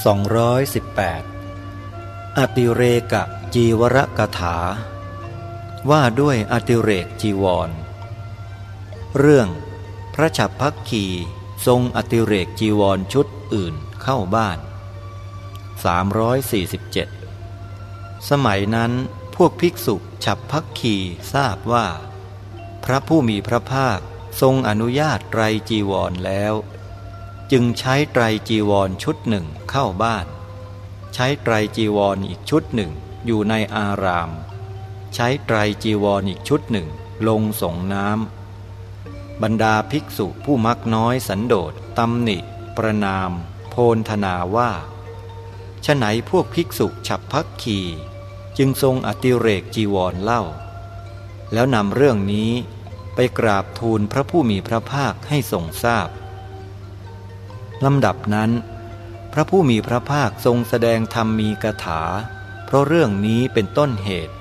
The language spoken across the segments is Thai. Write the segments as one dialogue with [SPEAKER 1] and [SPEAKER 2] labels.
[SPEAKER 1] 218 อติเรกะจีวรกถา ว่าด้วยอติเรกจีวร เรื่องพระฉับพักขีทรงอติเรกจีวรชุดอื่นเข้าบ้าน 347 สมัยนั้นพวกภิกษุฉับพักขีทราบว่า พระผู้มีพระภาคทรงอนุญาตไรจีวรแล้ว จึงใช้ไตรจีวรชุดหนึ่งเข้าบ้าน ใช้ไตรจีวรอีกชุดหนึ่งอยู่ในอาราม ใช้ไตรจีวรอีกชุดหนึ่งลงสงน้ำบรรดาภิกษุผู้มักน้อยสันโดษตำหนิ ประนาม โพนธนาว่าฉไหนพวกภิกษุฉับพักขีจึงทรงอติเรกจีวรเล่า แล้วนำเรื่องนี้ไปกราบทูลพระผู้มีพระภาคให้ทรงทราบ ลำดับนั้น พระผู้มีพระภาคทรงแสดงธรรมมีกถา เพราะเรื่องนี้เป็นต้นเหตุ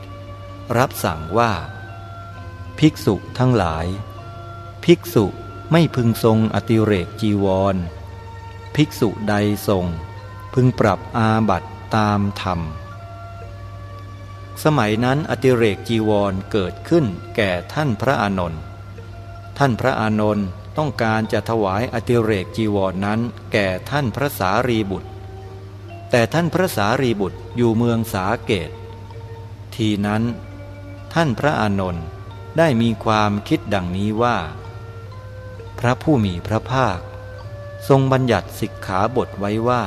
[SPEAKER 1] รับสั่งว่า ภิกษุทั้งหลาย ภิกษุไม่พึงทรงอติเรกจีวร ภิกษุใดทรง พึงปรับอาบัตตามธรรม สมัยนั้นอติเรกจีวรเกิดขึ้นแก่ท่านพระอานนท์ท่านพระอานนท์ ต้องการจะถวายอติเรกจีวรนนั้น แก่ท่านพระสารีบุตร แต่ท่านพระสารีบุตรอยู่เมืองสาเกต ทีนั้น ท่านพระอานนท์ได้มีความคิดดังนี้ว่า พระผู้มีพระภาค ทรงบัญญัติสิกขาบทไว้ว่า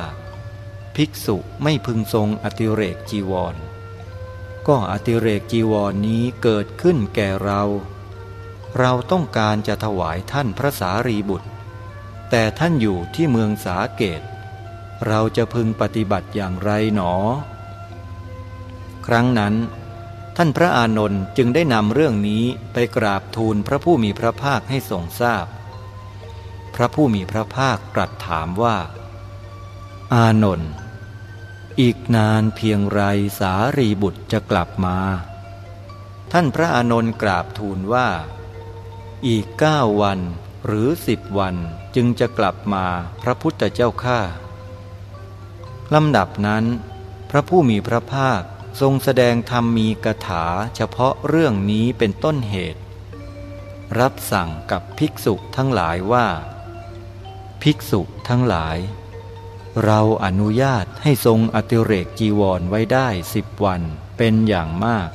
[SPEAKER 1] ภิกษุไม่พึงทรงอติเรกจีวร ก็อติเรกจีวรนนี้เกิดขึ้นแก่เรา เราต้องการจะถวายท่านพระสารีบุตร แต่ท่านอยู่ที่เมืองสาเกต เราจะพึงปฏิบัติอย่างไรหนอ ครั้งนั้น ท่านพระอานนท์จึงได้นำเรื่องนี้ไปกราบทูลพระผู้มีพระภาคให้ทรงทราบพพระผู้มีพระภาคตรัสถามว่า อานนท์อีกนานเพียงไรสารีบุตรจะกลับมา ท่านพระอานนท์กราบทูลว่า อีกเก้าวัน หรือสิบวันจึงจะกลับมาพระพุทธเจ้าข้าลำดับนั้น พระผู้มีพระภาคทรงแสดงธรรมมีกถาเฉพาะเรื่องนี้เป็นต้นเหตุ รับสั่งกับภิกษุทั้งหลายว่า ภิกษุทั้งหลาย เราอนุญาตให้ทรงอติเรกจีวรไว้ได้สิบวันเป็นอย่างมาก